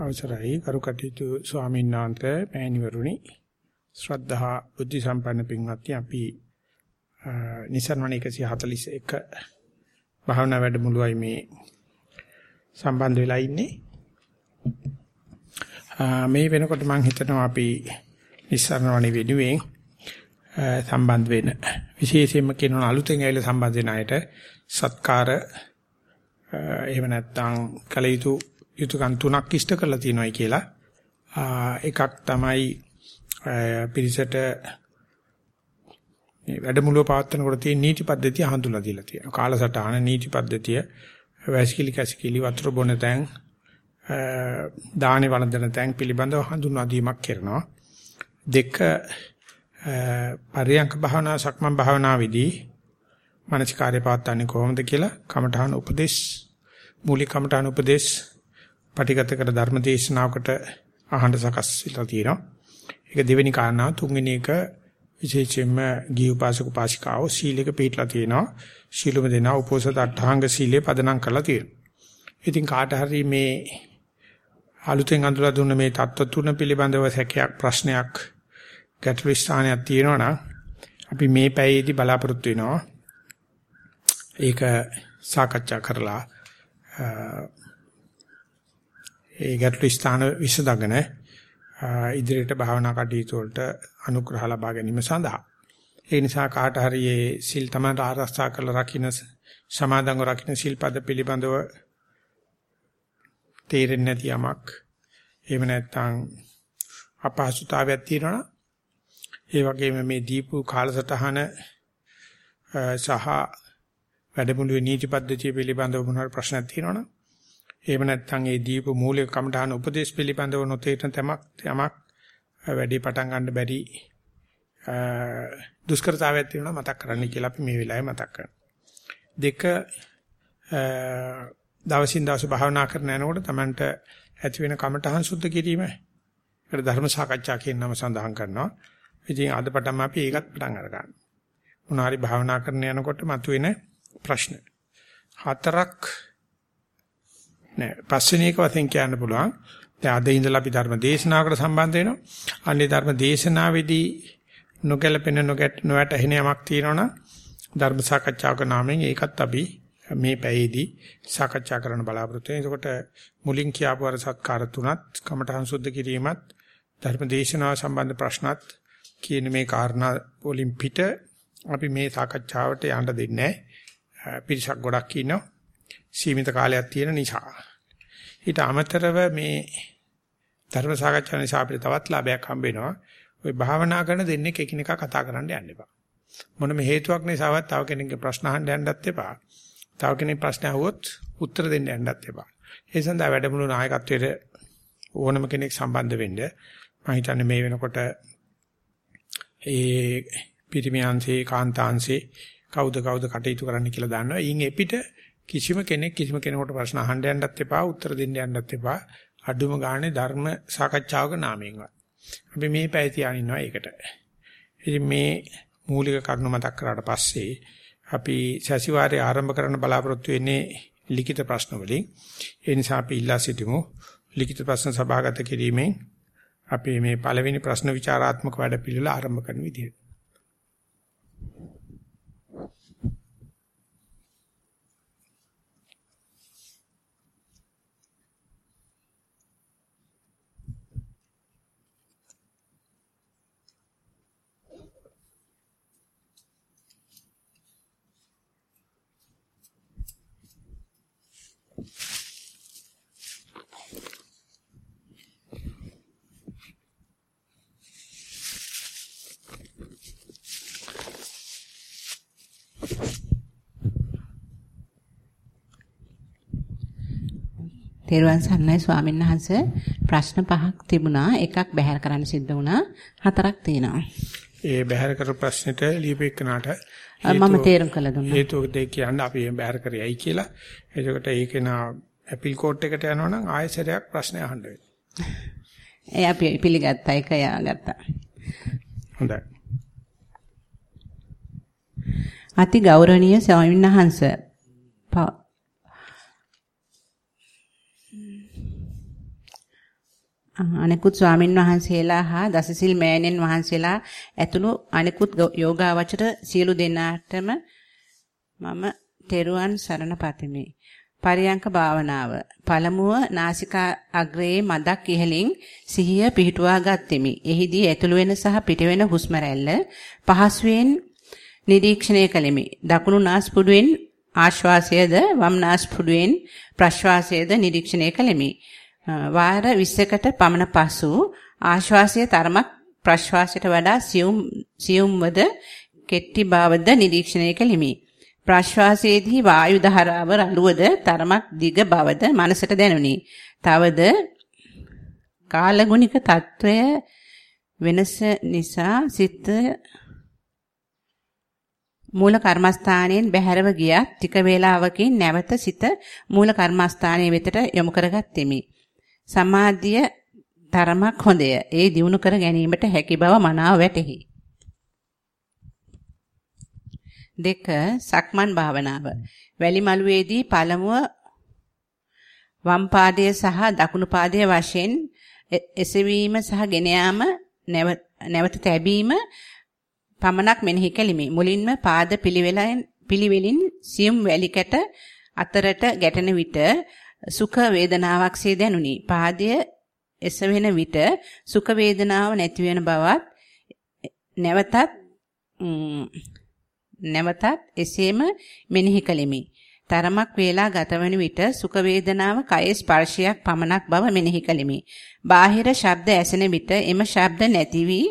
අවසරයි. කරුකටීතු ස්වාමීන් වහන්සේ මෑණිවරුනි ශ්‍රද්ධා බුද්ධ සම්පන්න පින්වත්නි අපි නිසන්වන 141 භාවනා වැඩමුළුවයි මේ සම්බන්ධ වෙලා ඉන්නේ. මේ වෙනකොට මම හිතනවා අපි නිසන්වන වෙනුවෙන් සම්බන්ධ වෙන විශේෂයෙන්ම කියනවා අලුතෙන් ඇවිල්ලා සම්බන්ධ වෙන අයට සත්කාර එහෙම නැත්නම් කලයුතු යුතුයකම් තුනක් ඉෂ්ට කරලා තියෙනවායි කියලා. එකක් තමයි පිරිසට මේ වැඩමුළුව පවත්වනකොට තියෙන නීති පද්ධතිය හඳුන්ලා දීලා තියෙනවා. කාලසටහන නීති පද්ධතිය වැසිකිලි කැසිකිලි වතුර බොන තැන් දානේ වළඳන තැන් පිළිබඳව හඳුන්වා දීමක් කරනවා. දෙක පරියංක භාවනා සක්මන් භාවනාවේදී මානසික කාර්ය පවත්වන්නේ කොහොමද කියලා කමඨාන උපදේශ මූලික කමඨාන උපදේශ පටිගත කර ධර්මදේශනාවකට අහඬ සකස් වෙලා තියෙනවා. ඒක දෙවෙනි කාරණාව තුන්වෙනි එක විශේෂයෙන්ම ගිහි උපාසක උපාසිකාව සීලයක පිළිපදලා තියෙනවා. සීලම දෙනා උපෝසත අටහාංග සීලය පදනම් කරලා තියෙනවා. ඉතින් කාට හරි මේ අලුතෙන් අඳුලා දුන්න මේ தত্ত্ব තුන පිළිබඳව සැකයක් ප්‍රශ්නයක් ගැටළු ස්ථානයක් තියෙනවා නම් අපි මේ පැයේදී බලාපොරොත්තු වෙනවා. ඒක සාකච්ඡා කරලා ඒ ගැටළු ස්ථාන විසඳගෙන ඉදිරියට භාවනා කටයුතු වලට අනුග්‍රහ ලබා ගැනීම සඳහා. ඒ නිසා කාට හරි මේ සිල් තමයි ආරක්ෂා කරලා රකින්න සමාදන්ව රකින්න සිල්පද පිළිබඳව තේරෙන්නේ නැති යමක්. එහෙම නැත්නම් අපහසුතාවයක් තියෙනවා ඒ වගේම මේ දීපු කාලසටහන සහ වැඩමුළුවේ නීති පද්ධතිය පිළිබඳව මොනවාරි ප්‍රශ්නක් තියෙනවනේ එහෙම නැත්නම් ඒ දීප මූලික කමඨාන උපදේශ පිළිබඳව නොතේරෙන තමක් යමක් වැඩි පටන් ගන්න බැරි දුෂ්කරතාවයක් තියෙනවා මතක් කරන්න කියලා අපි මේ වෙලාවේ මතක් කරනවා. දෙක දවසින් දවස භාවනා කරන යනකොට Tamanට ඇති වෙන කමඨහං සුද්ධ කිරීම ඒකට ධර්ම සාකච්ඡා කියන නම සඳහන් කරනවා. ඉතින් අද පටන් අපි ඒකත් පටන් අරගන්න. මොනවාරි භාවනා කරන යනකොට මතුවෙන ප්‍රශ්න. හතරක් නෑ පස්වෙනි එක වශයෙන් කියන්න පුළුවන්. දැන් අද ඉඳලා අපි ධර්ම දේශනාවකට සම්බන්ධ වෙනවා. අන්නේ ධර්ම දේශනාවේදී නොගැලපෙන නොගැට නොවැටහෙන යමක් තියෙනවනම් ධර්ම සාකච්ඡාවක නාමයෙන් ඒකත් අපි මේ පැයේදී සාකච්ඡා කරන්න බලාපොරොත්තු වෙනවා. එතකොට මුලින් කියාපු අර සත්කාර තුනත් කමඨහං සුද්ධ කිරීමත් ධර්ම දේශනාව සම්බන්ධ ප්‍රශ්නත් කියන මේ කාරණා වලින් පිට අපි මේ සාකච්ඡාවට යන්න දෙන්නේ නැහැ. පිරිසක් ගොඩක් ඉන්නවා. සීමිත කාලයක් තියෙන නිසා. ඊට අමතරව මේ ධර්ම සාකච්ඡා නිසා අපිට තවත් ලාභයක් හම්බ වෙනවා. ওই භාවනා කරන දෙන්නේ එකිනෙකා කතා කරන්න යන්න එපා. මොනම හේතුවක් නිසාවත් තව කෙනෙක්ගේ ප්‍රශ්න අහන්න යන්නත් එපා. තව කෙනෙක් ප්‍රශ්න අහුවොත් උත්තර දෙන්න යන්නත් එපා. ඒ සඳහා වැඩමුළු නායකත්වයට ඕනම කෙනෙක් සම්බන්ධ වෙන්න මම හිතන්නේ මේ වෙනකොට ඒ පිරිමියන්සේ කාන්තාංශේ කවුද කවුද කටයුතු කරන්න කියලා දන්නවා. ඊන් එපිට කිසිම කෙනෙක් කිසිම කෙනෙකුට ප්‍රශ්න අහන්න යන්නත් එපා උත්තර දෙන්න යන්නත් එපා. අඩුම ගානේ ධර්ම සාකච්ඡාවක නාමයෙන්වත්. අපි මේ පැය තියාගෙන ඉන්නවා ඒකට. ඉතින් මේ මූලික කරුණු මතක් කරාට පස්සේ අපි සැසිවාරයේ ආරම්භ කරන්න බලාපොරොත්තු වෙන්නේ ලිඛිත ප්‍රශ්න වලින්. ඒ නිසා අපි ඉල්ලා සිටිමු. ලිඛිත ප්‍රශ්න සභාගත කිරීමෙන් අපි මේ පළවෙනි ප්‍රශ්න විචාරාත්මක වැඩපිළිවෙල ආරම්භ කරන විදියට තෙරුවන් සරණයි ස්වාමීන් වහන්සේ. ප්‍රශ්න පහක් තිබුණා. එකක් බැහැර කරන්න සිද්ධ වුණා. හතරක් තියෙනවා. ඒ බැහැර කර ප්‍රශ්නෙට ලියපෙන්නාට මම තේරුම් කළ දුන්නා. හේතුව දෙක කියන්නේ අපි බැහැර කරේයි කියලා. එතකොට ඒකේ නා ඇපිල් කෝට් එකට යනවා නම් ආයෙසරයක් ප්‍රශ්න අහන්න වෙනවා. ඒ අපි පිළිගත්තා ඒක යාගත්තා. හොඳයි. අති ගෞරවනීය ස්වාමීන් වහන්සේ අනෙකුත් ස්වාමින් වහන්සේලා හා දසසිල් මෑණියන් වහන්සේලා ඇතුළු අනෙකුත් යෝගාවචර සියලු දෙනාටම මම තෙරුවන් සරණ පතමි. පරියංක භාවනාව. පළමුව නාසිකා අග්‍රයේ මදක් ඉහළින් සිහිය පිහිටුවා ගත්ෙමි. එහිදී ඇතුළු වෙන සහ පිටවෙන හුස්ම රැල්ල පහසුවෙන් නිරීක්ෂණය කළෙමි. දකුණු නාස්පුඩුවෙන් ආශ්වාසයද වම් නාස්පුඩුවෙන් ප්‍රශ්වාසයද නිරීක්ෂණය කළෙමි. වාර 20කට පමණ පසු ආශ්වාසය තරමක් ප්‍රශ්වාසයට වඩා සියුම් සියුම්වද කෙටි බවද නිරීක්ෂණය කෙලිමි. ප්‍රශ්වාසයේදී වායු ධාරාව රළුවද තරමක් දිග බවද මනසට දැනුනි. තවද කාලගුණික తত্ত্বය වෙනස නිසා සිත මූල කර්මස්ථානයෙන් බැහැරව ගියත් ටික වේලාවකින් නැවත සිත මූල කර්මස්ථානයේ වෙතට යොමු කරගත් දෙමි. සමාධිය තරමක් හොඳය. ඒ දිනු කර ගැනීමට හැකි බව මනාව වැටහි. දෙක සක්මන් භාවනාව. වැලිමලුවේදී පළමුව වම් පාදයේ සහ දකුණු පාදයේ වශයෙන් එසවීම සහ ගෙන යාම නැවත තැබීම පමණක් මෙනෙහි කෙලිමි. මුලින්ම පාද පිළිවෙලෙන් පිළිවෙලින් සියුම් වැලිකට අතරට ගැටෙන විට සුඛ වේදනාවක්සේ දැනුනි. පාදය එසවෙන විට සුඛ වේදනාව නැති වෙන බවත් නැවතත් නැවතත් එසේම මෙනෙහි කළෙමි. තරමක් වේලා ගතවන විට සුඛ වේදනාව කයේ ස්පර්ශයක් පමණක් බව මෙනෙහි කළෙමි. බාහිර ශබ්ද ඇසෙන විට එම ශබ්ද නැති වී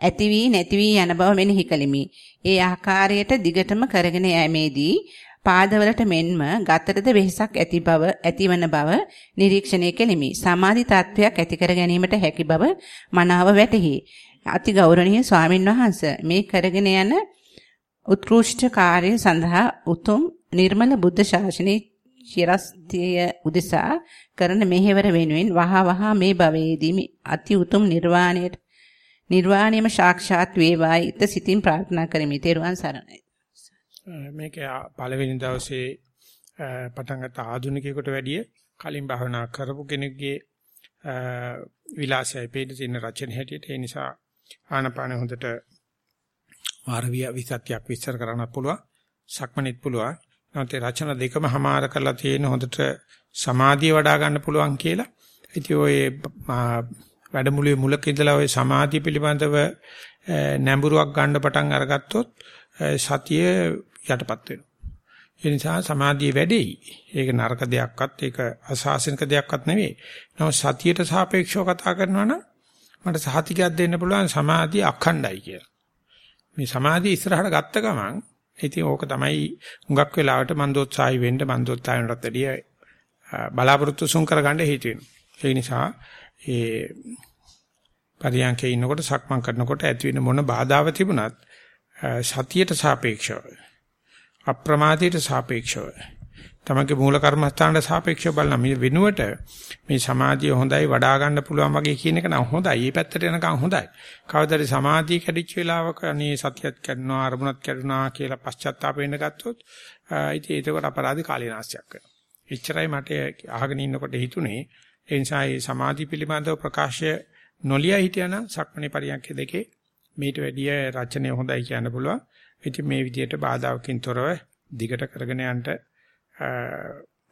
ඇති වී නැති වී යන බව මෙනෙහි කළෙමි. ඒ ආකාරයට දිගටම කරගෙන යෑමේදී පාදවලට මෙන්ම ගතටද වෙහසක් ඇති බව ඇතිවන බව නිරීක්ෂණය කෙලිමි. සමාධි තත්වයක් ඇති කර ගැනීමට හැකි බව මනාව වැටහි. අති ගෞරවනීය ස්වාමින් වහන්සේ මේ කරගෙන යන උත්කෘෂ්ඨ කාර්ය සඳහා උතුම් නිර්මල බුද්ධ ශාසනයේ චිරස්තිය උදෙසා කරන මෙහෙවර වෙනුවෙන් වහා වහා මේ භවයේදී අති උතුම් නිර්වාණයට නිර්වාණයම සාක්ෂාත් වේවායි ඉත සිතින් ප්‍රාර්ථනා කරමි. තෙරුවන් සරණයි. මේක පළවෙනි දවසේ පටන් ගත්ත ආධුනිකයෙකුට වැඩිය කලින් භාවනා කරපු කෙනෙක්ගේ විලාසයයි පේන තියෙන රචන හැටියට. ඒ නිසා ආනපාන හොඳට වාරවිය විසත්‍යක් විස්තර කරන්න පුළුවන්. සක්මනිත් පුළුවන්. නැත්නම් රචන දෙකම හමාර කරලා තියෙන හොඳට සමාධිය වඩා ගන්න පුළුවන් කියලා. ඉතින් ඔය වැඩමුළුවේ මුලක ඉඳලා ඔය සමාධිය පිළිබඳව නැඹුරුවක් ගන්න පටන් අරගත්තොත් සතිය යටපත් වෙනවා. ඒ නිසා සමාධිය වැඩෙයි. ඒක නරක දෙයක්වත් ඒක අසාසනික දෙයක්වත් නෙවෙයි. නමුත් සතියට සාපේක්ෂව කතා කරනවා නම් මට සහතිකයක් දෙන්න පුළුවන් සමාධිය අඛණ්ඩයි කියලා. මේ සමාධිය ඉස්සරහට ගත්ත ගමන් ඉතින් ඕක තමයි හුඟක් වෙලාවට මන්දෝත්සාහි වෙන්න මන්දෝත්සාහයටත් වැඩිය බලාපොරොත්තු සුන් කරගන්න හේතු වෙනවා. ඒ නිසා ඒ පරියන්කේ ඉන්නකොට සක්මන් කරනකොට ඇති වෙන මොන බාධාව තිබුණත් සතියට සාපේක්ෂව අප්‍රමාදයට සාපේක්ෂව තමගේ මූල කර්මස්ථානට සාපේක්ෂව බලන මේ වෙනුවට මේ සමාධිය හොඳයි වඩා ගන්න පුළුවන් වගේ කියන එක නම් හොඳයි. මේ පැත්තට යනකම් හොඳයි. කවදාද සමාධිය කැඩිච්ච වෙලාවක අනේ සතියත් කැඩුනා අරමුණත් කැඩුනා කියලා පශ්චාත්තාප වෙන්න ගත්තොත් ඉතින් ඒකට අපරාධ කාලීනාස්තියක් වෙනවා. එච්චරයි මට අහගෙන ඉන්නකොට හිතුනේ ඒ නිසා මේ සමාධි පිළිබඳව ප්‍රකාශය නොලිය හිටියනම් සක්මණේ පරියන්ක දෙකේ මේට වැඩිය රචනය හොඳයි කියන්න පුළුවන්. ඉතින් මේ විදිහට බාධාකින් තොරව දිගට කරගෙන යන්න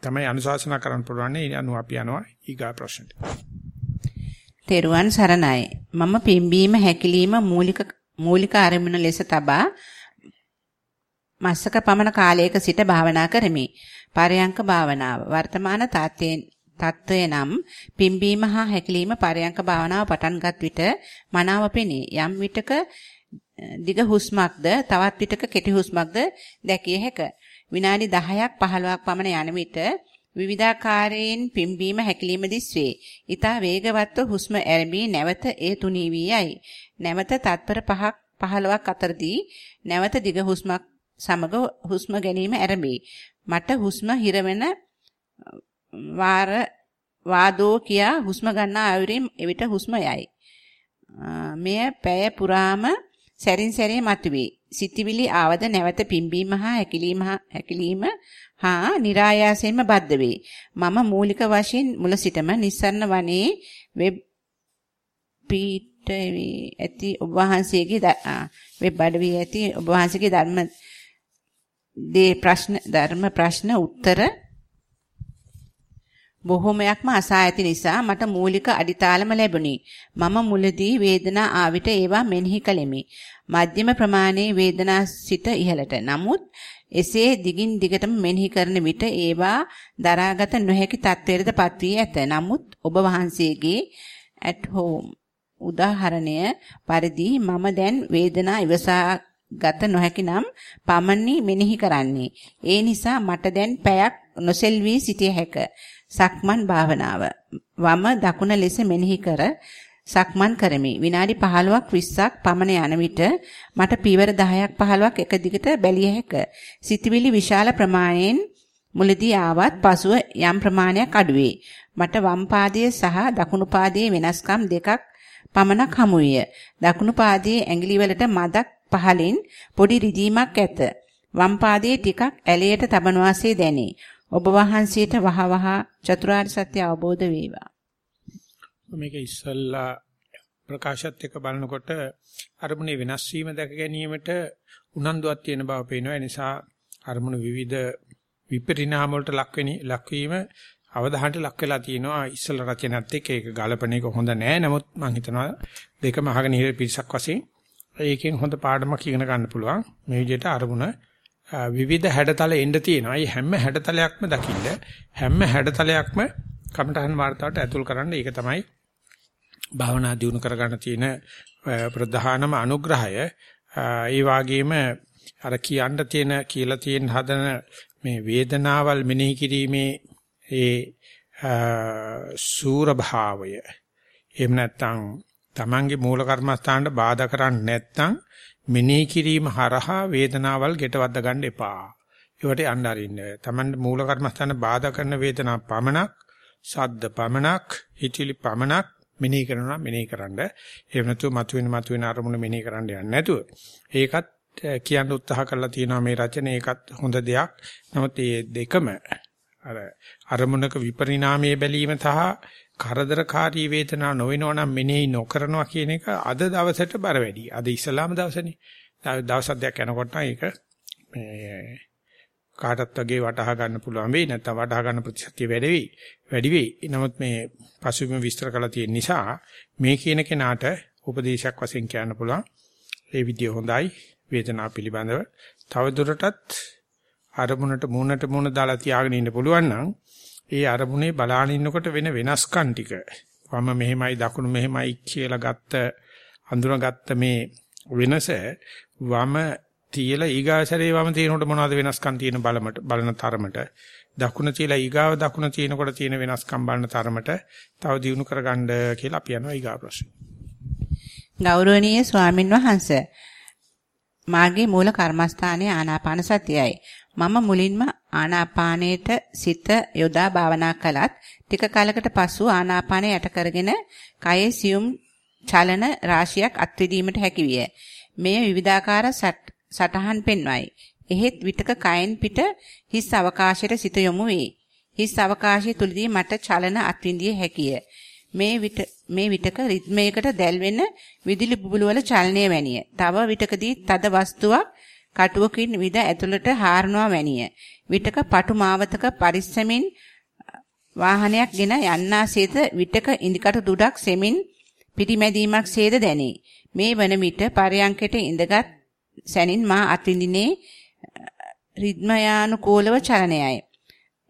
තමයි අනුශාසනා කරන්න පුළුවන්. ඒ අනුව අපි යනවා ඊගා ප්‍රශ්නට. තෙරුවන් සරණයි. මම පිම්බීම හැකිලිම මූලික මූලික ආරමුණ ලෙස තබා මාසක පමණ කාලයක සිට භාවනා කරමි. පරයන්ක භාවනාව වර්තමාන තාත්තේ තත්වය නම් පිම්බීම හා හැකිලිම පරයන්ක භාවනාව පටන්ගත් විට මනාව පෙනේ. යම් විටක දිග හුස්මක්ද තවත් විටක කෙටි හුස්මක්ද දැකිය හැක. විනාඩි 10ක් 15ක් පමණ යන විට විවිධාකාරයෙන් පිම්බීම හැකිලිම දිස්වේ. ඊතා වේගවත්ව හුස්ම ඇරඹී නැවත ඒ තුනී වී යයි. නැවත තත්පර 5ක් 15ක් අතරදී නැවත දිග හුස්මක් සමග හුස්ම ගැනීම ඇරඹී. මට හුස්ම හිරවෙන වාර වාදෝ කියා හුස්ම ගන්නා අයුරින් එවිට හුස්ම යයි. මෙය පැය පුරාම සැරින් සැරේ මතුවේ. සිතිවිලි ආවද නැවත පිම්බීම හා හැකිලීම හැකිලීම හා નિરાයාසයෙන්ම බද්ධ වේ. මම මූලික වශයෙන් මුල සිටම නිස්සරණ වනයේ වෙබ් පීඨ ඇති ඔබ වහන්සේගේ වෙබ් අඩවිය ඇති ඔබ වහන්සේගේ ධර්ම දේ ප්‍රශ්න ධර්ම ප්‍රශ්න උත්තර බොහොමයක්ම අසා ඇති නිසා මට මූලික අඩිතාලම ලැබුණි. මම මුලදී වේදනා ආවිත ඒවා මෙනෙහි කළෙමි. මධ්‍යම ප්‍රමාණයේ වේදනා සිට ඉහළට. නමුත් එසේ දිගින් දිගටම මෙනෙහි කරන විට ඒවා දරාගත නොහැකි තත්ත්වයකටපත් වී ඇත. නමුත් ඔබ වහන්සේගේ at home උදාහරණය පරිදි මම දැන් වේදනා ඉවසා ගත නොහැකි නම් පමණි මෙනෙහි කරන්නේ. ඒ නිසා මට දැන් පැයක් නොසෙල්වි සිටිය හැක. සක්මන් භාවනාව. වම දකුණ ලෙස මෙනෙහි කර සක්මන් කරමි. විනාඩි 15ක් 20ක් පමණ යන විට මට පීවර 10ක් 15ක් එක දිගට බැලිය හැක. සිතවිලි විශාල ප්‍රමාණයෙන් මුලදී ආවත් පසුව යම් ප්‍රමාණයක් අඩුවේ. මට වම් පාදයේ සහ දකුණු පාදයේ වෙනස්කම් දෙකක් පමණක් හමු විය. දකුණු පාදයේ ඇඟිලි වලට මදක් පහලින් පොඩි රිදීමක් ඇත. වම් පාදයේ ටිකක් ඇලයට තබන වාසේ දැනේ. ඔබ වහන්සේට වහවහ චතුරාර්ය සත්‍ය අවබෝධ වේවා. මේක ඉස්සල්ලා ප්‍රකාශත් එක්ක බලනකොට අරමුණේ වෙනස් වීම දැක ගැනීමට උනන්දුවක් තියෙන බව පේනවා. ඒ නිසා අරමුණු විවිධ විපරිණාම වලට ලක්වෙනි ලක්වීම අවධානයට ලක් වෙලා තියෙනවා ඉස්සල රචනත් එක්ක ඒක ගලපන එක හොඳ නෑ නමුත් මම හිතනවා දෙකම අහගෙන ඉහිර පිරිසක් වශයෙන් ඒකෙන් හොඳ පාඩමක් ඉගෙන ගන්න පුළුවන් මේ විදිහට අරමුණ විවිධ හැඩතල එන්න තියෙනවා. මේ හැම හැඩතලයක්ම දකින්න හැම හැඩතලයක්ම කමඨහන් වார்த்தාවට ඇතුල් කරන්න ඒක තමයි භාවනා දියුණු කරගන්න තියෙන ප්‍රධානම අනුග්‍රහය. ඒ වගේම අර කියන්න තියෙන කියලා තියෙන හදන මේ වේදනාවල් මෙනෙහි කිරීමේ ඒ සූර භාවය එහෙම නැත්නම් Tamange මූල කර්මස්ථානට බාධා කරන්නේ නැත්නම් මෙනෙහි කිරීම හරහා වේදනාවල් ගෙටවද්ද ගන්න එපා. ඒවට යන්න අරින්න. Taman මූල කර්මස්ථාන බාධා කරන වේදනා පමණක්, ශබ්ද පමණක්, හිතිලි පමණක් මෙනෙහි කරනවා මෙනෙහි කරන්න. එහෙම නැතුව මතුවෙන මතුවෙන අරමුණ මෙනෙහි කරන්න යන්නේ නැතුව. ඒකත් කියන්න උත්සාහ කරලා තියෙනවා මේ රචන ඒකත් හොඳ දෙයක්. නමුත් මේ දෙකම අර අරමුණක විපරිණාමයේ බැලීම සහ කරදරකාරී වේදනා නොවෙනවා නම් මෙනෙහි නොකරනවා කියන එක අද දවසට බර වැඩි. අද ඉස්ලාම දවසනේ. දවස් අධ්‍යයක් යනකොට ඒක මේ කාටත් වගේ වටහා ගන්න පුළුවන් වෙයි නැත්නම් වටහා ගන්න ප්‍රතිශතය වැඩි වෙයි. වැඩි වෙයි. නමුත් මේ පසුබිම විස්තර කරලා තියෙන නිසා මේ කියන කෙනාට උපදේශයක් වශයෙන් කියන්න පුළුවන්. ඒ විදිය හොඳයි වේදනාව පිළිබඳව. තව දුරටත් අරමුණට මූණට මූණ දාලා තියාගෙන ඉන්න පුළුවන් නම් ඒ අරමුණේ බලාගෙන ඉන්නකොට වෙන වෙනස්කම් ටික වම මෙහෙමයි දකුණු මෙහෙමයි කියලා ගත්ත අඳුනගත්ත මේ වෙනස වම තියලා ඊගාසරේ වම තියෙනකොට මොනවද වෙනස්කම් තියෙන බලමට බලන තරමට දකුණ තියලා ඊගාව දකුණ තියෙනකොට තියෙන වෙනස්කම් බලන තරමට තව දියුණු කරගන්න කියලා අපි යනවා ඊගා ප්‍රශ්න. ගෞරවනීය ස්වාමින් වහන්සේ මාගේ මූල කර්මස්ථානයේ ආනාපාන සතියයි. මම මුලින්ම ආනාපානයට සිත යොදා භාවනා කළත් ටික කාලයකට පසු ආනාපානය යට කරගෙන කයේ සියුම් චලන රාශියක් අත්විඳීමට හැකි විය. මෙය විවිධාකාර සටහන් පෙන්වයි. එහෙත් විටක කයෙන් පිට හිස් අවකාශයට සිත යොමු වේ. හිස් අවකාශය තුලදී මට චලන අත්විඳිය හැකිය. මේ විට මේ විටක රිද්මයකට දැල්වෙන විදුලි බුබුලු වල චලනය වැනිය. තව විටකදී තද වස්තුවක් කටුවකින් විද ඇතුළට හාරනවා වැනිය. විටක පටු මාවතක පරිස්සමින් වාහනයක් ගෙන යන්නාසේද විටක ඉදිකටු දුඩක් සෙමින් පිටිමැදීමක් සේද දැනේ. මේ වන විට පරයන්කයට ඉඳගත් සැනින් මා අත්විඳිනේ රිද්මයානුකූලව චලනයයි.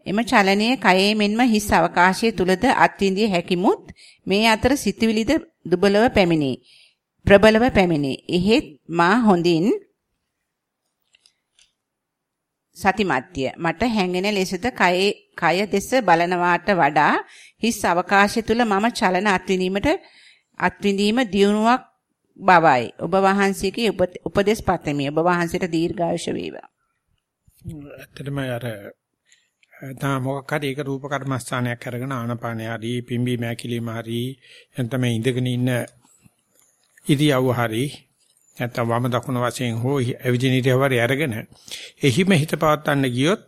එම චලනයේ කයේ මෙන්ම හිස් අවකාශයේ තුලද අත්විඳිය හැකිමුත් මේ අතර සිතුවිලිද දුබලව පැමිණේ. ප්‍රබලව පැමිණේ. එහෙත් මා හොඳින් සතිමත්ය. මට හැඟෙන ලෙසද කයේ කය දෙස බලනවාට වඩා හිස් අවකාශය තුල මම චලන අත්විඳීමට අත්විඳීම දියුණුවක් බවයි. ඔබ වහන්සේගේ උපදේශ පතමි. ඔබ වහන්සේට දීර්ඝායුෂ වේවා. ඇත්තටම අර තා මොකක් හරි ඒක රූප කර්මස්ථානයක් අරගෙන ආනපානය හරි පිම්බි මෑකිලිම හරි එතන ඉඳගෙන ඉන්න ඉරියව්ව හරි නැත්නම් වම දකුණ වශයෙන් හෝ ඇවිදින ඉරියව්වරි අරගෙන එහිම හිත පවත්වන්න ගියොත්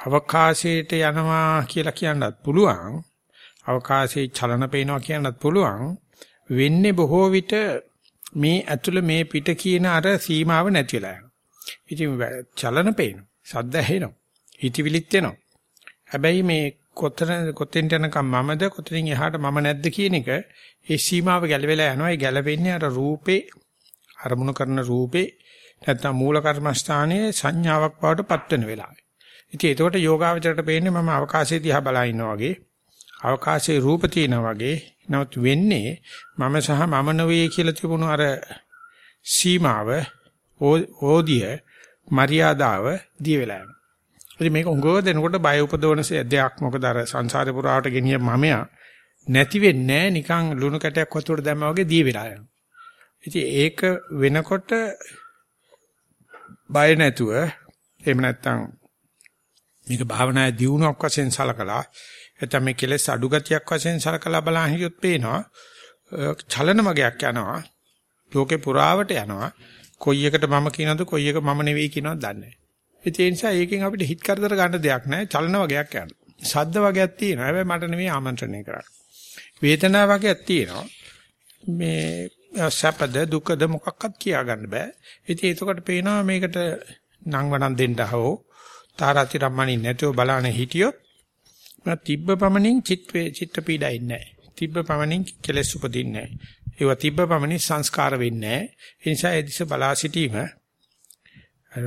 අවකාශයට යනවා කියලා කියන්නත් පුළුවන් අවකාශයේ චලන පේනවා කියන්නත් පුළුවන් වෙන්නේ බොහෝ විට මේ ඇතුළ මේ පිට කියන අර සීමාව නැති වෙලා යනවා. ඉතින් චලන පේනවා. සද්ද ඇහෙනවා. හිතවිලිත් එනවා. හැබැයි මේ කොතන කොතෙන්ට යනකම් මමද කොතනින් එහාට මම නැද්ද කියන එක ඒ සීමාව ගැලවෙලා යනවා. ඒ ගැලවෙන්නේ අර රූපේ අරමුණු කරන රූපේ නැත්නම් මූල කර්මස්ථානයේ සංඥාවක් බවට පත් වෙන වෙලාවේ. ඉතින් එතකොට යෝගාවචරයට පේන්නේ මම අවකාශයේ දිහා බලා ඉන්නවා වගේ අවකාශයේ රූප තියෙනවා වගේ නමුත් වෙන්නේ මම සහ මම නෙවෙයි කියලා තිබුණු අර සීමාව ඕදිය මරියාදාව දිය වෙලා යනවා. ඉතින් මේක උගව දෙනකොට බය උපදවන දෙයක් මොකද අර සංසාරේ පුරාවට ගෙනිය මමයා නැති වෙන්නේ නිකන් ලුණු කැටයක් වතුරට දැම්මා වගේ දිය වෙලා යනවා. ඉතින් ඒක වෙනකොට බය නැතුව එහෙම නැත්නම් මේක භාවනායේ දියුණුවක් වශයෙන් සලකලා නැත්නම් මේ කෙලෙස් අඩු ගතියක් වශයෙන් සලකලා බලන් හිටියොත් පේනවා චලන වගයක් යනවා ලෝකේ පුරාවට යනවා. කොයි එකට මම කියනවද කොයි එක මම නෙවෙයි කියනවද දන්නේ නැහැ. ඒ නිසා ඒකෙන් අපිට හිත කරදර ගන්න දෙයක් නැහැ චලන වගයක් යනවා ශබ්ද වගයක් තියෙනවා. හැබැයි මට නෙවෙයි ආමන්ත්‍රණය කරන්නේ. වේදනා වගයක් තියෙනවා. මේ සැපද දුකද මොකක්වත් කියා ගන්න බෑ. ඉතින් එතකොට පේනවා මේකට නම් වණන් දෙන්න හෝ තාරාති රම්මණි නැතුව බලانے හිටියොත් මා තිබ්බ පමණින් චිත්වේ චිත්ත පීඩයින් නැහැ. තිබ්බ පමණින් කෙලෙස් උපදින්නේ නැහැ. ඒවා තිබ්බ පමණින් සංස්කාර වෙන්නේ නැහැ. ඒ නිසා ඒ දිස බලා සිටීම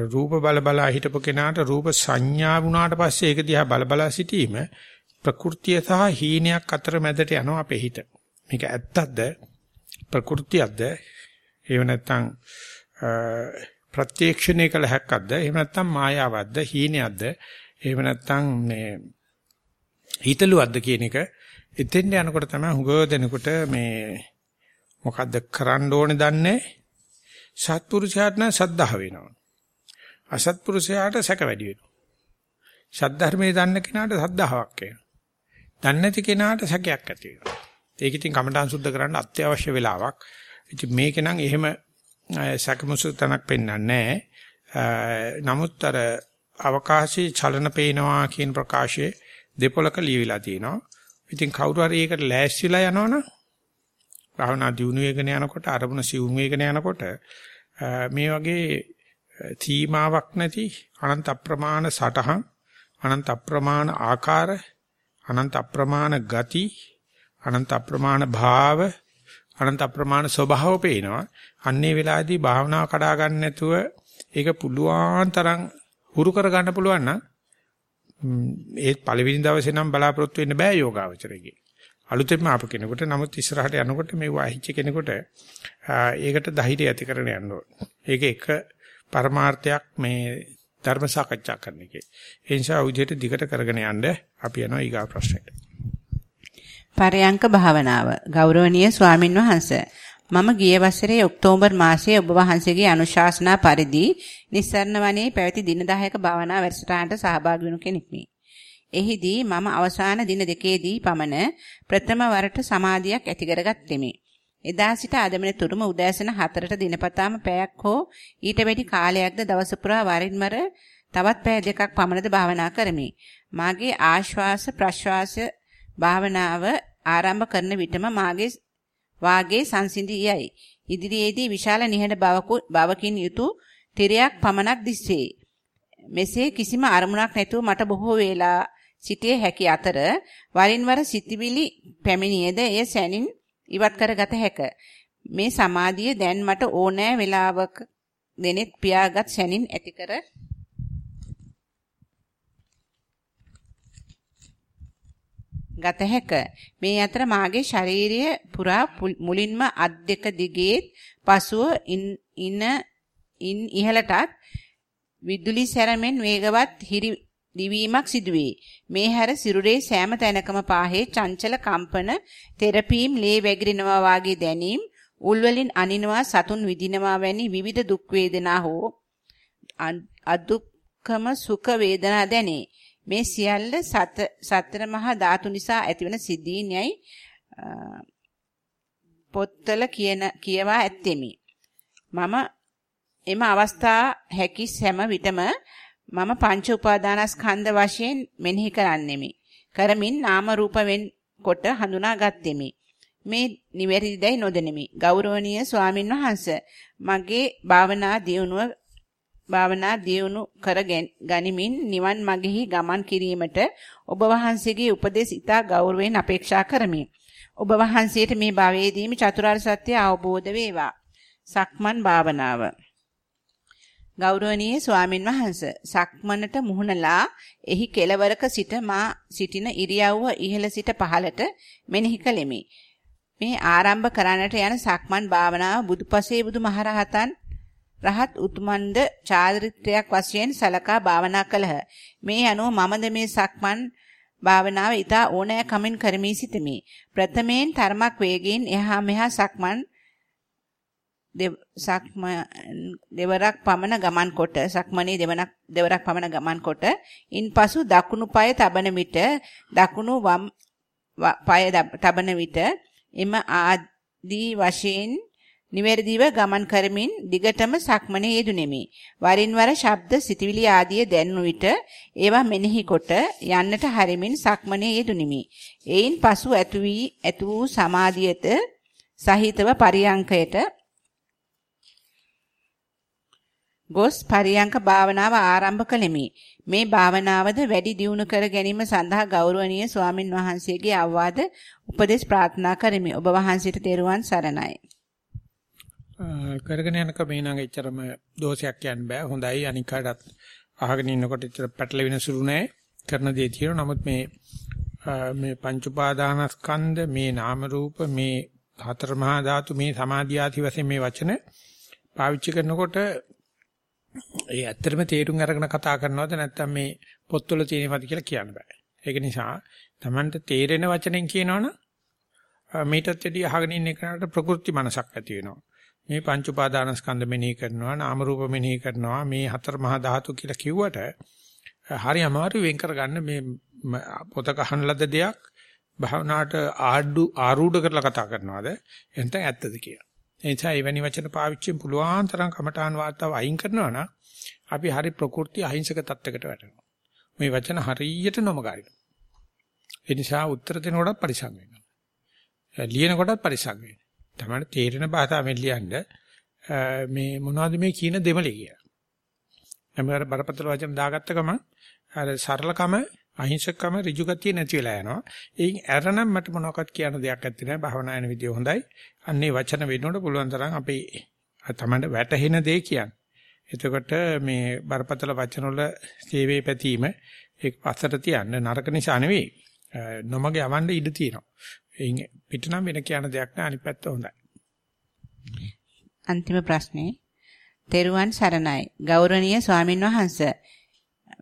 රූප බල බලා හිටපු කෙනාට රූප සංඥා වුණාට පස්සේ ඒක දිහා බල බලා සිටීම ප්‍රകൃතිය සහ හීනයක් අතර මැදට යනවා අපේ හිත. මේක ඇත්තක්ද ප්‍රകൃතියක්ද? එහෙම නැත්නම් ප්‍රත්‍යක්ෂණය කළ හැක්කක්ද? එහෙම නැත්නම් මායාවක්ද? හීනයක්ද? එහෙම නැත්නම් මේ හිතලුවක්ද කියන එක එතෙන් යනකොට තමයි හුඟ දෙනකොට මේ මොකද්ද කරන්න ඕනේ දන්නේ? සත්පුරුෂයාට නම් සද්ධාව වෙනවා. අසත්පුරුෂයාට සැක වැඩි වෙනවා. සද්ධර්මයේ දන්න කෙනාට සද්ධාාවක් වෙනවා දන්නේ නැති කෙනාට සැකයක් ඇති වෙනවා. ඒක ඉතින් කමඨාන් සුද්ධ කරන්න අත්‍යවශ්‍ය වෙලාවක් ඉතින් මේක නම් එහෙම සැකමුසු තනක් පෙන්වන්නේ නමුත් අර අවකාශයේ චලන පේනවා කියන ප්‍රකාශයේ දෙපොලක ලියවිලා තියෙනවා. ඉතින් කවුරු හරි ඒකට ලෑස්තිලා යනවනම් භාවනා දියුණු වෙගෙන යනකොට අරමුණ සිවුම් වෙගෙන යනකොට මේ වගේ තීමාවක් නැති අනන්ත අප්‍රමාණ සටහන් අනන්ත අප්‍රමාණ ආකාර අනන්ත අප්‍රමාණ ගති අනන්ත අප්‍රමාණ භාව අනන්ත අප්‍රමාණ ස්වභාව පේනවා. අන්නේ වෙලාවේදී භාවනාව කඩා ගන්න නැතුව ඒක පුළුවන් තරම් හුරු කර ගන්න පුළුවන් නම් ඒ පළවෙනි දවසේ නම් බලාපොරොත්තු වෙන්න බෑ යෝගාවචරයේ. අලුතෙන්ම ආපු කෙනෙකුට නමුත් ඉස්සරහට යනකොට මේ වහිච්ච කෙනෙකුට ඒකට ධෛර්යය ඇති කරගෙන යන්න ඕන. ඒක එක පරමාර්ථයක් මේ ධර්ම සාකච්ඡා කරන එකේ. ඒ නිසා උදේට දිගට කරගෙන යන්න අපි යනවා ඊගා ප්‍රශ්නෙට. පරයන්ක භාවනාව ගෞරවනීය ස්වාමින් වහන්සේ මම ගිය වසරේ ඔක්තෝබර් මාසයේ ඔබ වහන්සේගේ අනුශාසනා පරිදි නිස්සරණ වනයේ පැවති දින 10ක භාවනා වැඩසටහනට සහභාගී වුණු කෙනෙක්මි. එහිදී මම අවසාන දින දෙකේදී පමණ ප්‍රථම වරට සමාධියක් ඇති කරගත්තෙමි. එදා සිට අද මෙතුරුම උදෑසන 4ට දිනපතාම පැයක් හෝ ඊට වැඩි කාලයක්ද දවස පුරා වරින් වර තවත් පැය දෙකක් පමණද භාවනා කරමි. මාගේ ආශ්වාස ප්‍රශ්වාස භාවනාව ආරම්භ කරන විටම මාගේ වාගේ සංසිඳියයි. ඉදිරියේදී විශාල නිහඬ බවකින් යුතු තිරයක් පමණක් දිස්සේ. මෙසේ කිසිම අරමුණක් නැතුව මට බොහෝ වේලා සිටියේ හැකි අතර වරින් වර සිටිවිලි පැමිණියේද එය සැනින් ඉවත් කරගත හැක. මේ සමාධිය දැන් මට ඕනෑ වෙලාවක දෙනෙත් පියාගත් සැනින් ඇති කර ගත හැක. මේ අතර මාගේ ශාරීරිය පුරා මුලින්ම අත් දෙක දිගේ පසුව ඉන ඉන් ඉහළටත් විදුලි සැරමෙන් වේගවත් හිරි දිවීමක් සිදුවේ. මේ හැර සිරුරේ සෑම තැනකම පාහේ චංචල කම්පන, තෙරපීම්, ලේ වැగిරෙනවා වාගේ දැනීම්, උල්වලින් අනිනවා සතුන් විදිනවා වැනි විවිධ දුක් වේදනා හෝ අදුක්කම සුඛ වේදනා දැනේ. මේ සියල්ල සතර මහා ධාතු නිසා ඇතිවන සිද්ධීන්යයි පොත්වල කියන කියවා ඇත්තෙමි. මම එම අවස්ථා හැකි හැම විටම මම පංච උපාදානස්කන්ධ වශයෙන් මෙනෙහි කරන්නෙමි. කරමින් නාම රූප වෙන් කොට හඳුනා ගත්ෙමි. මේ නිවැරදිදයි නොදෙනෙමි. ගෞරවනීය ස්වාමින් වහන්සේ මගේ භාවනා දියුණුව භාවනා දියුණු කර ගනිමින් නිවන් මගෙහි ගමන් කිරීමට ඔබ වහන්සේගේ උපදෙස් ඉතා ගෞරවයෙන් අපේක්ෂා කරමි. ඔබ වහන්සේට මේ භවයේදීම චතුරාර්ය සත්‍ය අවබෝධ වේවා. සක්මන් භාවනාව. ගෞරවනීය ස්වාමින් වහන්සේ සක්මනට මුහුණලා එහි කෙළවරක සිට මා සිටින ඉරියව්ව ඉහළ සිට පහළට මෙනෙහි කළෙමි. මේ ආරම්භ කරන්නට යන සක්මන් භාවනාව බුදුපසේ බුදුමහරහතන් රහත් උතුමන්ද චාරිත්‍රයක් වශයෙන් සලකා භාවනා කළහ. මේ අනුව මමද මේ සක්මන් භාවනාව ඊට ඕනෑ කමින් කරමි සිටමි. ප්‍රථමයෙන් තරමක් වේගයෙන් එහා මෙහා සක්මන් දෙවරක් පමණ ගමන් කොට සක්මනේ දෙවනක් දෙවරක් පමණ ගමන් කොට ඉන්පසු දකුණු පාය තබන විට දකුණු වම් පාය තබන විට එම ආදී වශයෙන් නිවැරදිව ගමන් කරමින් දිගටම සක්මනේ යෙදුණෙමි. වරින් වර ශබ්ද සිතවිලි ආදී දැනුන විට ඒවා මෙනෙහි කොට යන්නට හැරෙමින් සක්මනේ යෙදුණෙමි. එයින් පසු ඇතු වී ඇතු වූ සමාධියත සහිතව පරියංකයට ගොස් පරියංක භාවනාව ආරම්භ කළෙමි. මේ භාවනාවද වැඩි දියුණු කර ගැනීම සඳහා ගෞරවනීය ස්වාමින් වහන්සේගේ අවවාද උපදෙස් ප්‍රාර්ථනා කරමි. ඔබ වහන්සේට තෙරුවන් සරණයි. කරගෙන යනක මේ නම් එච්චරම දෝෂයක් කියන්න බෑ. හොඳයි අනික් කාටත් අහගෙන ඉන්නකොට එච්චර පැටලෙන සුළු නෑ. කරන දේ තියෙනවා. නමුත් මේ මේ පංච උපාදානස්කන්ධ මේ නාම රූප මේ හතර මහා ධාතු මේ සමාධි ආදි වශයෙන් මේ වචන පාවිච්චි කරනකොට ඒ ඇත්තටම තේරුම් අරගෙන කතා කරනවද නැත්නම් මේ පොත්වල තියෙනවද කියලා කියන්න බෑ. ඒක නිසා Tamanට තේරෙන වචනෙන් කියනවනම් මේකටත් වැඩි අහගෙන ඉන්න කෙනාට ප්‍රകൃති මනසක් ඇති වෙනවා. මේ පංච උපාදානස්කන්ධ මෙනෙහි කරනවා, නාම රූප මෙනෙහි කරනවා, මේ හතර මහා ධාතු කියලා කිව්වට හරි අමාරු වෙන් කරගන්න මේ පොතක අහන ලද දෙයක් භවනාට ආඩු ආරූඪ කරලා කතා කරනවාද එහෙනම් ඇත්තද කියලා. ඒ නිසා එවැනි වචන පාවිච්චියෙන් පුළුවන් තරම් කමඨාන් වාතාව අයින් කරනවා නම් අපි හරි ප්‍රകൃති අහිංසක තත්යකට වැටෙනවා. මේ වචන හරියට නොමගාරිනවා. ඒ නිසා උත්තර දෙනකොටත් පරිසං වෙනවා. ලියන කොටත් පරිසං වෙනවා. තමයි තේරෙන භාෂාවෙන් ලියන්න මේ මොනවද මේ කියන දෙමළේ කියලා. එමෙතන බරපතල වචන දාගත්ත ගමන් අර සරලකම අහිංසකකම ඍජු ගතිය නැති වෙලා යනවා. ඒයින් ඇරනම් මට මොනවක්වත් කියන්න දෙයක් නැත්තේ නෑ. භවනා යන විදිය හොඳයි. අන්නේ වචන වෙන්නකොට පුළුවන් තරම් අපේ තමන්ට වැටහෙන දේ කියන්න. එතකොට මේ බරපතල වචන වල සේවයේ පැතීම ඒක පස්සට තියන්න නරක නිසා නෙවෙයි. නොමග යවන්න ඉඩ තියෙනවා. එයින් පිටනම් වෙන කියන දෙයක් නෑ අනිත් පැත්ත හොඳයි. අන්තිම ප්‍රශ්නේ. තෙරුවන් සරණයි. ගෞරවනීය ස්වාමින් වහන්සේ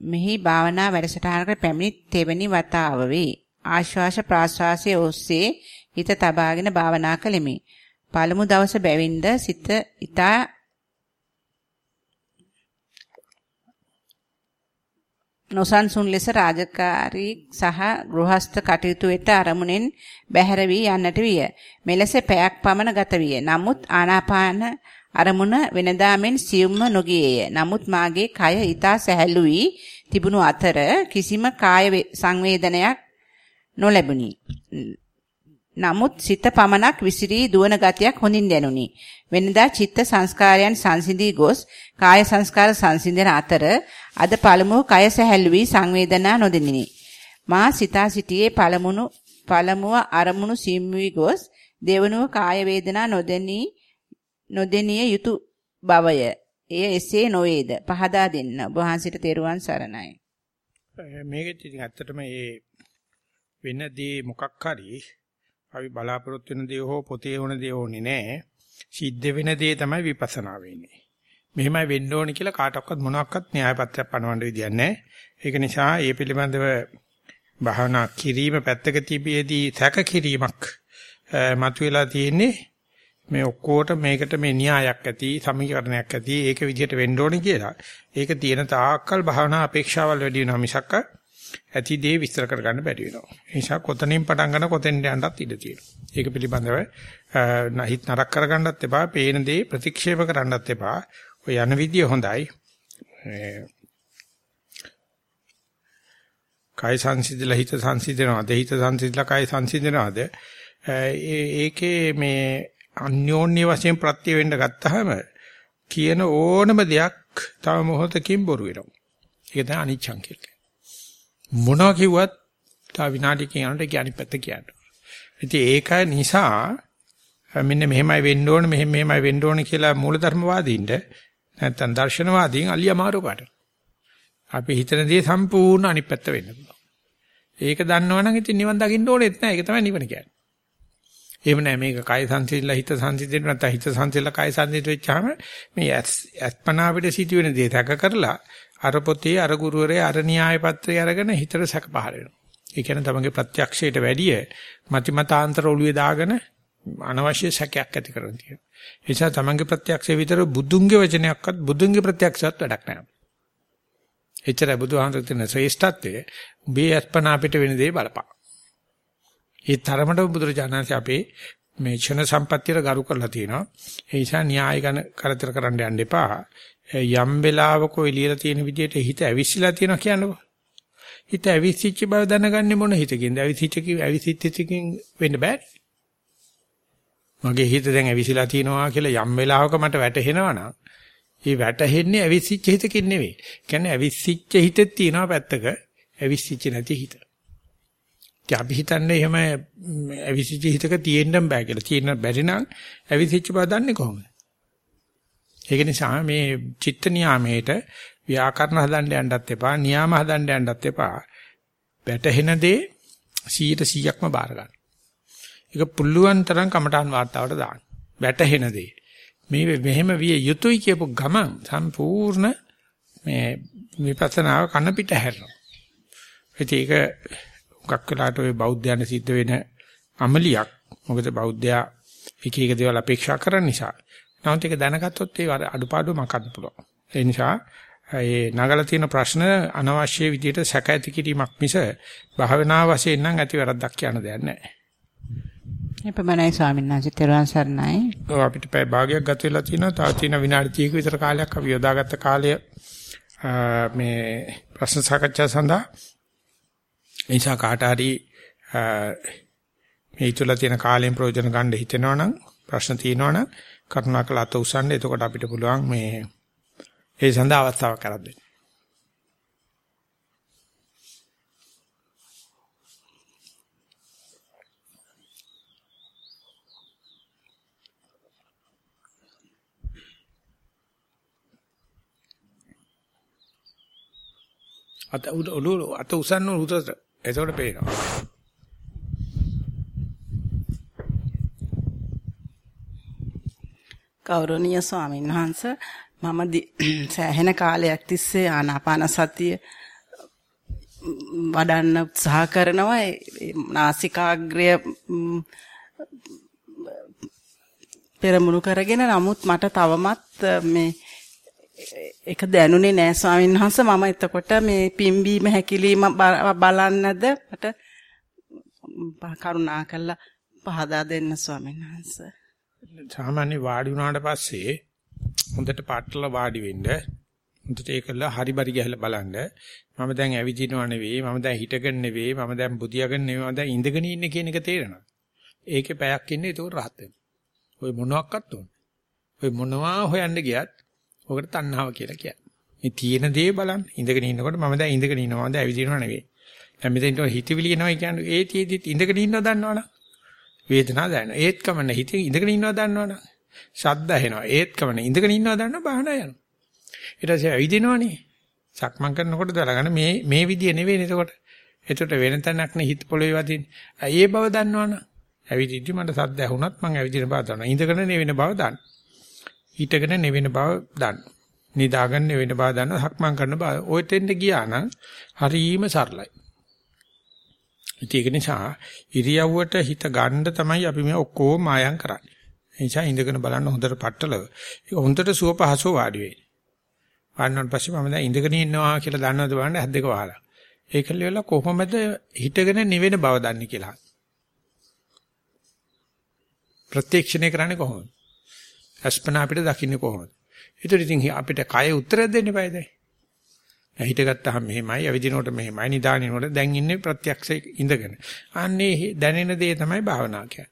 මෙහි භාවනා වැඩසටහනකට පැමිණි තෙවැනි වතාව වේ. ආශ්වාස ප්‍රාශ්වාසයේ ඔස්සේ හිත තබාගෙන භාවනා කළෙමි. පළමු දවස බැවින්ද සිත ඊතා නොසන්සුන් ලෙස රාජකාරී සහ ගෘහස්ත කටයුතු වෙත අරමුණෙන් බැහැර වී යන්නට විය. මෙලෙස පැයක් පමණ ගත විය. නමුත් ආනාපාන අරමුණ වෙනදා මෙන් සියුම්ම නොගියේය. නමුත් මාගේ කය ඊතා සැහැල්ලු වී තිබුණු අතර කිසිම කාය සංවේදනයක් නොලැබුණි. නමුත් සිත පමණක් විසිරී දුවන ගතියක් හොඳින් දැනුනි. වෙනදා චිත්ත සංස්කාරයන් සංසිඳී ගොස් කාය සංස්කාර සංසිඳන අතර අද පළමුව කය සැහැල්ලු වී සංවේදනා නොදෙනිනි. මා සිතා සිටියේ පළමුණු පළමුව අරමුණු සිම් වී ගොස් දෙවනුව කාය වේදනා නොදෙනී නොදෙනිය යුතු බවය. එය එසේ නොවේද? පහදා දෙන්න. ඔබ වහන්සේට තෙරුවන් සරණයි. මේකෙත් ඉතින් ඇත්තටම මේ වෙනදී මොකක් හරි අපි බලාපොරොත්තු වෙන දේ හෝ පොතේ වුණ දේ ඕනේ නැහැ. සිද්ධ වෙන දේ තමයි විපස්සනා වෙන්නේ. මෙහෙමයි වෙන්න ඕනේ කියලා කාටවත් මොනවත් න්‍යාය පත්‍රයක් පනවන්න විදියක් නැහැ. ඒක නිසා ඒ පිළිබඳව භාවනා කිරීම පැත්තක තිබියදී සැක කිරීමක් මතුවලා තියෙන්නේ මේ ඔක්කොට මේකට මේ න්‍යායක් ඇති සමීකරණයක් ඇති ඒක විදිහට වෙන්න ඕනේ කියලා. ඒක තියෙන තාක්කල් භාවනා අපේක්ෂාවල් වැඩි වෙනවා මිසක් ඇති දේ විස්තර කරගන්න බැරි වෙනවා. ඒ නිසා කොතනින් පටන් ගන්න කොතෙන්ද යන්නත් ඉඩ තියෙනවා. ඒක පිළිබඳව හිත නරක කරගන්නත් එපා, පේන දේ ප්‍රතික්ෂේප කරන්නත් එපා. ඔය යන විදිය හොඳයි. කාය සංසිඳලා හිත සංසිඳනවාද? හිත සංසිඳලා කාය සංසිඳනවාද? ඒකේ මේ අන්‍යෝන්‍ය වශයෙන් ප්‍රත්‍ය වෙන්න ගත්තාම කියන ඕනම දෙයක් තව මොහොතකින් බොරු වෙනවා. ඒක තමයි අනිච්චං කියන්නේ. මොනවා කිව්වත් තව විනාඩියකින් යනකොට ඒක අනිත් පැත්ත කියනවා. ඉතින් ඒක නිසා මෙන්න මෙහෙමයි වෙන්න ඕන මෙහෙම මෙහෙමයි වෙන්න ඕන කියලා මූලධර්මවාදීන්ට නැත්තම් දර්ශනවාදීන් අලිය අමාරුකට. අපි හිතන දේ සම්පූර්ණ අනිත් පැත්ත වෙන්න පුළුවන්. ඒක දන්නවනම් ඉතින් නිවන් දකින්න ඕනෙත් නෑ. ඒක තමයි නිවන කියන්නේ. එහෙම නෑ මේක කය සංසිඳලා හිත සංසිඳෙන්න නැත්නම් හිත සංසිඳලා කය සංසිඳ වෙච්චාම මේ අස්පනා පිට සිදුවෙන දේ තක කරලා අර පොතේ අර ගුරුවරයා අර න්‍යාය පත්‍රය අරගෙන හිතට සැක පහල වෙනවා. ඒ කියන්නේ තමන්ගේ ප්‍රත්‍යක්ෂයට වැඩිය මතිමතාන්තර ඔළුවේ දාගෙන අනවශ්‍ය සැකයක් ඇති කරන තියෙනවා. ඒ නිසා තමන්ගේ ප්‍රත්‍යක්ෂය විතර බුදුන්ගේ වචනයක්වත් බුදුන්ගේ ප්‍රත්‍යක්ෂවත් වැඩක් නැහැ. එච්චරයි බුදුහාමර තියෙන ශ්‍රේෂ්ඨත්වය. උඹේ අස්පනා පිට වෙන දේ බලපන්. ඒ තරමට බුදුරජාණන්සේ අපේ මේ ක්ෂණ සම්පත්තියට ගරු කරලා තියෙනවා. ඒ නිසා න්‍යාය ගන කරතර කරන්න යන්න එපා. යම් වෙලාවක ඔය ලියලා තියෙන විදිහට හිත ඇවිස්සලා තියෙනවා කියන්නකො. හිත ඇවිස්සිච්ච බව දැනගන්නේ මොන හිතකින්ද? ඇවිස්සිච්ච කි ඇවිස්සිච්චකින් වෙන්න බෑ. මගේ හිත දැන් ඇවිසිලා තියෙනවා කියලා යම් වෙලාවක මට වැටහෙනවා නම් ඒ වැටහෙන්නේ ඇවිස්සිච්ච හිතකින් නෙවෙයි. කියන්නේ ඇවිස්සිච්ච හිතෙත් තියෙනවා පැත්තක ඇවිස්සිච්ච නැති හිත. ඉතින් අපි හිතන්නේ එහෙම ඇවිසිච්ච හිතක තියෙන්න බෑ කියලා. තියෙන්න බැරි නම් ඇවිසිච්ච බව දන්නේ කොහොමද? ඒක නිසා මේ චිත්ත නියාමයේට ව්‍යාකරණ හදන්න යන්නත් එපා, නියාම හදන්න යන්නත් එපා. වැටහෙන දේ 100%ක්ම බාර ගන්න. ඒක පුළුවන් තරම් කමඨාන් වාර්තාවට දාන්න. වැටහෙන දේ. මේ මෙහෙම විය යුතුයි කියපු ගමන් සම්පූර්ණ මේ විපස්සනාව කන පිට හැරෙනවා. ඒක හුඟක් වෙලාට ওই බෞද්ධයන් සිද්ධ වෙන අමලියක්. මොකද බෞද්ධයා එක එක දේවල් අපේක්ෂා කරන නිසා. නමුත් ඒක දැනගත්තොත් ඒ අඩුපාඩු මකන්න පුළුවන්. ඒ නිසා ඒ නගලා තියෙන ප්‍රශ්න අනවශ්‍ය විදිහට සැක ඇති කිරීමක් මිස භාවනා වශයෙන් නම් ඇති වැරද්දක් කියන දෙයක් නැහැ. එපමණයි ස්වාමීන් වහන්සේ තෙරුවන් සරණයි. ඔව් අපිට පැය භාගයක් ගත වෙලා තිනවා. තව තියෙන විනාඩි 30ක විතර කාලයක් අපි යොදාගත්ත කාලය මේ ප්‍රශ්න සාකච්ඡා සඳහා නිසා කාට හරි මේ ඉතුරුලා තියෙන කාලයෙන් ප්‍රයෝජන ගන්න හිතෙනවා නම් ප්‍රශ්න තියෙනවා නම් කරුණාකර අත උසන්න. එතකොට අපිට පුළුවන් මේ ඒ සඳහා අවස්ථාවක් කරක් දෙන්න. අත උඩ අත උසන්න උඩට එතකොට පේනවා. ගෞරවනීය ස්වාමීන් වහන්ස මම සෑහෙන කාලයක් තිස්සේ ආනාපාන සතිය වඩන්න උත්සාහ කරනවා. නාසිකාග්‍රය පෙරමුණු කරගෙන නමුත් මට තවමත් මේ ඒක දැනුනේ නෑ ස්වාමීන් වහන්සේ. මම එතකොට මේ පිම්බීම හැකිලිම බලන්නද? මට කරුණා කළා පහදා දෙන්න ස්වාමීන් වහන්සේ. සාමාන්‍ය වාඩි වුණාට පස්සේ හොඳට පාටල වාඩි වෙන්න හොඳට ඒකල හරි බරි ගහලා බලන්න මම දැන් ඇවිදිනව නෙවෙයි මම දැන් හිටගෙන නෙවෙයි මම දැන් බුදියාගෙන නෙවෙයි මම දැන් ඉඳගෙන ඉන්නේ කියන එක තේරෙනවා ඒකේ පැයක් ඉන්නේ ඒක රහත් වෙනවා ඔය මොනවාක්වත් ඕනේ ඔය මොනවා හොයන්න ගියත් ඔකට තණ්හාව කියලා කියන්නේ. මේ තියෙන දේ බලන්න. ඉඳගෙන ඉන්නකොට මම දැන් ඉඳගෙන ඉන්නවා. මම දැන් ඇවිදිනව නෙවෙයි. දැන් මෙතෙන්ට හිතවිලි එනවා කියන්නේ ඒ තියේදිත් ඉඳගෙන ඉන්නව දන්නවනම්. වේදනාව දැනෙනවා. ඒත් කමන්න හිතේ ඉඳගෙන ඉන්නව දන්නවනම්. ශබ්ද ඇහෙනවා. ඒත් කමන්න ඉඳගෙන ඉන්නව දන්නව බහන යනවා. ඊට පස්සේ ඇවිදිනවනේ. සක්මන් කරනකොට දරගන්න මේ මේ විදිය නෙවෙයි එතකොට. එතකොට වෙන තැනක් නේ හිත පොළවේ වදින්නේ. ඒ බව දන්නවනම්. ඇවිදිද්දි මට සද්ද ඇහුණත් මං ඇවිදින බව දන්නවා. ඉඳගෙන නෙවෙන බව දන්නවා. හිටගෙන නෙවෙන බව දන්න. නිදාගෙන නෙවෙන බව දන්න. හක්මන් කරන බව. ඔය තෙන්ද ගියා නම් හරීම සරලයි. ඒක නිසා ඉරියව්වට හිත ගන්න තමයි අපි මේ ඔක්කොම මායම් කරන්නේ. ඒ නිසා ඉඳගෙන බලන්න හොඳට පట్టලව. ඒක හොඳට සුව පහසුව වාඩි වෙයි. වාඩිවෙන් පස්සේ මම දැන් ඉඳගෙන ඉන්නවා කියලා දන්නවද බලන්න ඇස් දෙක වහලා. ඒකල වෙලා කොහොමද හිටගෙන නිවෙන බව දන්නේ කියලා. ප්‍රත්‍යක්ෂණය කරන්නේ කොහොමද? අස්පනා අපිට දකින්නේ කොහොමද? ඒතර ඉතින් අපිට කය උත්තරයක් දෙන්න බෑද? හිටගත්තාම මෙහෙමයි, අවදිනකොට මෙහෙමයි, නිදානිනකොට දැන් ඉන්නේ ප්‍රත්‍යක්ෂයේ ඉඳගෙන. අන්නේ දැනෙන දේ තමයි භාවනාව කියන්නේ.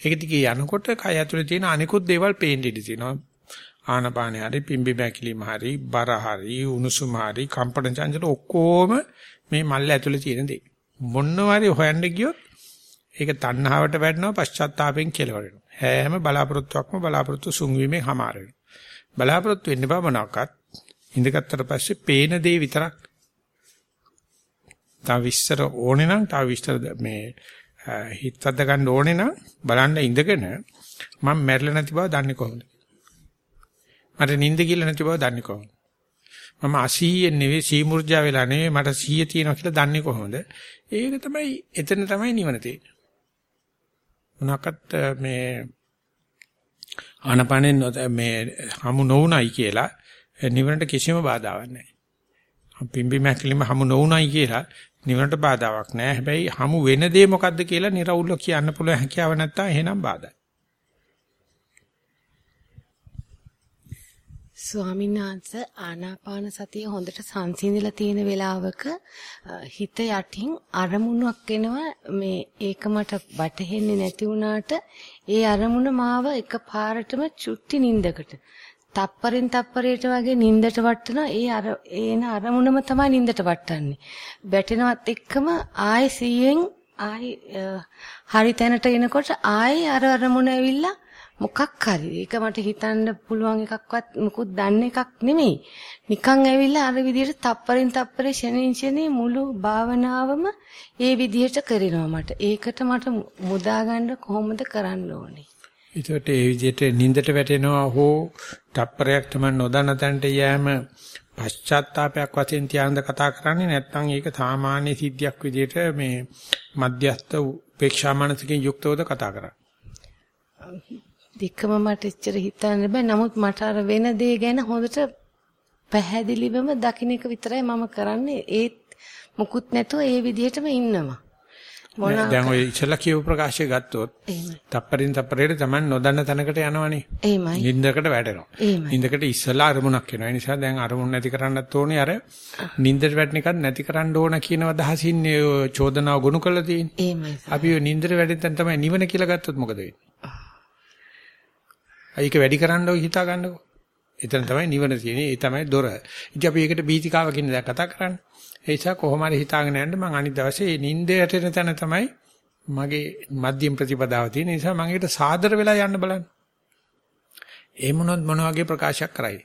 ඒක දිගේ යනකොට කය ඇතුලේ තියෙන අනිකුත් දේවල් පේන්න ඉඩ තියෙනවා. ආනපානේ හරි පිම්බි බැකිලිම හරි බර හරි උණුසුම හරි කම්පන චංචල ඔක්කොම මේ මල්ල ඇතුලේ තියෙන දේ. මොනවාරි හොයන්න ගියොත් ඒක තණ්හාවට වැටෙනවා පශ්චාත්තාපයෙන් කෙලවර වෙනවා. හැම බලාපොරොත්තුවක්ම බලාපොරොත්තු සුන්වීමෙන් හමාර වෙනවා. බලාපොරොත්තු වෙන්න බෑ මොනවාක්වත්. ඉඳගත්තට පස්සේ පේන දේ විතරක් තව විස්තර ඕනේ නම් තව විස්තර මේ හිතවද ගන්න ඕනේ නම් බලන්න ඉඳගෙන මම මැරිලා නැති බව දන්නේ කොහොමද? මට නිින්ද කියලා නැති බව දන්නේ කොහොමද? මම 80 නෙවෙයි සීමුර්ජා වෙලා නෙවෙයි මට 100 තියෙනවා කියලා දන්නේ කොහොමද? ඒක තමයි එතන තමයි නිවන තියෙන්නේ. මොනක්වත් මේ ආනපනෙන් මේ හමු නොවුනයි කියලා නිවනට කිසිම බාධාවක් නැහැ. පිම්බි මැකිලිම හමු නොවුනයි කියලා නිවනට බාධාවක් නැහැ. හැබැයි හමු වෙන දේ මොකද්ද කියලා නිර්වුල්ව කියන්න පුළුවන් හැකියාව නැත්තම් එහෙනම් බාධායි. ස්වාමීන් වහන්සේ ආනාපාන සතිය හොඳට සංසිඳිලා තියෙන වෙලාවක හිත යටින් අරමුණක් එනවා මේ ඒක මට වැටහෙන්නේ නැති වුණාට ඒ අරමුණ මාව එකපාරටම චුට්ටි නින්දකට තප්පරෙන් තප්පරයට වගේ නින්දට වටනවා ඒ අර ඒන අරමුණම තමයි නින්දට වටන්නේ වැටෙනවත් එක්කම ආයෙ සීයෙන් ආයෙ හරි තැනට එනකොට ආයෙ අර අරමුණ ඇවිල්ලා මොකක් හරි ඒක මට හිතන්න පුළුවන් එකක්වත් මුකුත් දන්න එකක් නෙමෙයි. නිකන් ඇවිල්ලා අර විදිහට තප්පරෙන් තප්පරේ ෂණින් ෂණේ මුළු භාවනාවම ඒ විදිහට කරනවා මට. ඒකට මට මුදා ගන්න කොහොමද කරන්න ඕනේ? ඒකට ඒ විදිහට නින්දට වැටෙනවා හෝ තප්පරයක් තමයි නොදන්න තැනට යෑම පශ්චාත්තාවයක් වශයෙන් තියාඳ කතා කරන්නේ නැත්නම් ඒක සාමාන්‍ය සිද්ධියක් විදිහට මේ මධ්‍යස්ත උපේක්ෂා මනසකින් යුක්තවද කතා කරන්නේ. දෙකම මට එච්චර හිතන්න බෑ. නමුත් මට අර වෙන දේ ගැන හොඳට පැහැදිලිවම දකින්න එක විතරයි මම කරන්නේ. ඒත් මුකුත් නැතුව ඒ විදිහටම ඉන්නවා. දැන් ඔය ඉස්සලා කියපු ප්‍රකාශය ගත්තොත් තප්පරින් තප්පරේට තමයි නොදන්න තැනකට යනවනේ. එහෙමයි. නින්දකට වැටෙනවා. නින්දකට ඉස්සලා අරමුණක් එනවා. ඒ නිසා දැන් අරමුණ නැති කරන්නත් ඕනේ අර නින්දට වැටෙන එකත් නැති කරන්න ඕන කියන අදහසින් චෝදනාව ගොනු කරලා තියෙන්නේ. එහෙමයි. අපි ඔය නින්දට වැටෙන තමයි නිවන කියලා ගත්තොත් මොකද වෙන්නේ? ඒක වැඩි කරන්න ඔය හිතා ගන්නකො. එතන තමයි නිවන තියෙන්නේ. ඒ තමයි දොර. ඉතින් අපි ඒකට බීතිකාවකින් දැන් කතා කරන්නේ. ඒ නිසා කොහොම හරි හිතාගෙන යන්න මම අනිත් දවසේ මේ නිින්ද යටෙන තැන තමයි මගේ මධ්‍යම ප්‍රතිපදාව තියෙන නිසා මම ඒකට සාදර වෙලා යන්න බලන්න. ඒ මොනොත් මොන වගේ ප්‍රකාශයක් කරයි.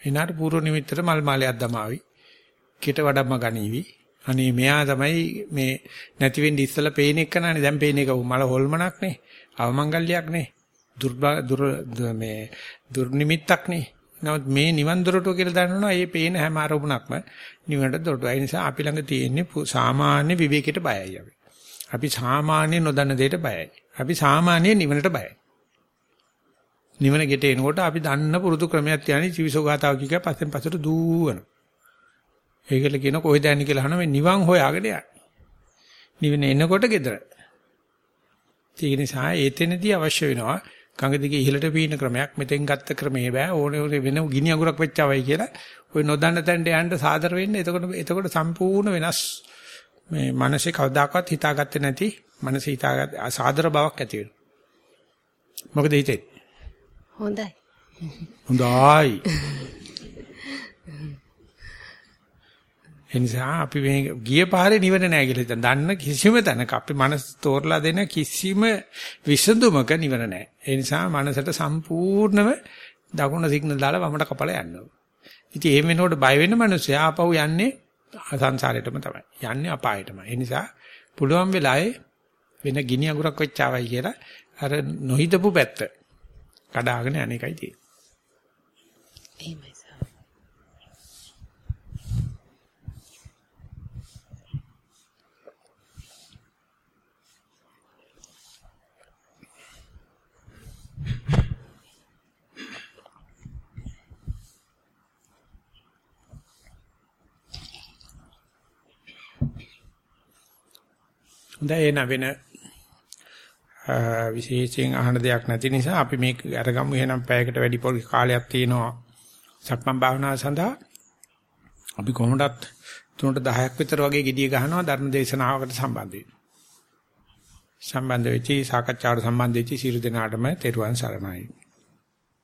එනාට පූර්ව නිමිත්තට මල් මාලයක් දමාවි. කිට වඩම්ම ගනීවි. අනේ මෙයා තමයි මේ නැති වෙන්න ඉස්සලා පේන එක නනේ දැන් පේන එක මල හොල්මනක් නේ. අවමංගල්‍යයක් නේ. දුර් මේ දුර්නිමිත්තක් නේ. නමුත් මේ නිවන් දොරටුව කියලා දන්නවනේ ඒ පේන හැම අරමුණක්ම නිවනට දොරටුව. ඒ නිසා අපි ළඟ තියෙන්නේ සාමාන්‍ය විවේකයට බයයි අපි. අපි සාමාන්‍ය නොදන්න දෙයට බයයි. අපි සාමාන්‍ය නිවනට බයයි. නිවන ගෙට එනකොට අපි දන්න පුරුදු ක්‍රමයක් තියන්නේ චිවිසෝගාතාව කික පස්සෙන් පස්සට දූවන. ඒකල කියන කොහෙද යන්නේ කියලා අහන මේ නිවන් හොයාගෙන යන්නේ. නිවන එනකොට gedara. ඒක නිසා ඒතෙනදී අවශ්‍ය වෙනවා ගඟ දිගේ ඉහළට පීන ක්‍රමයක් මෙතෙන් ගත්ත ක්‍රමේ බෑ. ඕනේ වෙන ගිනි අඟුරක් වෙච්චවයි කියලා. ඔය නොදන්න තැනට යන්න සාදර වෙන්න. එතකොට එතකොට සම්පූර්ණ වෙනස්. මේ මනසේ කවදාකවත් හිතාගත්තේ නැති මනසේ හිතාගත් සාදර බවක් ඇති වෙනවා. මොකද හිතෙන්නේ? හොඳයි. හොඳයි ඒ නිසා අපි මේ ගිය පාරේ නිවන නැහැ කියලා හිතන. දන්න කිසිම තැනක අපි මනස තෝරලා දෙන කිසිම විසඳුමක නිවන නැහැ. ඒ නිසා මනසට සම්පූර්ණව දකුණ සිග්නල් දාලා වමට කපලා යන්න ඕන. ඉතින් එහෙම වෙනකොට බය වෙන මිනිස්සයා ආපහු යන්නේ සංසාරෙටම තමයි. යන්නේ අපායටම. ඒ නිසා පුළුවන් වෙලාවේ වෙන ගිනි අඟුරක් වෙච්චාවයි කියලා අර නොහිතපු පැත්ත කඩාගෙන අනේකයි තියෙන්නේ. එහෙමයි. හොඳයි එන වෙන විශේෂයෙන් අහන දෙයක් නැති නිසා අපි මේක අරගමු එහෙනම් පැයකට වැඩි පොඩි කාලයක් තියෙනවා සක්මන් භාවනාව සඳහා අපි කොහොමදත් 3ට 10ක් විතර වගේ gediya ගහනවා ධර්ම දේශනාවකට සම්බන්ධ වෙන්න. සම්බන්ධ වෙච්චි සාකච්ඡාවට සම්බන්ධ වෙච්චි සියලු දෙනාටම තෙරුවන් සරණයි.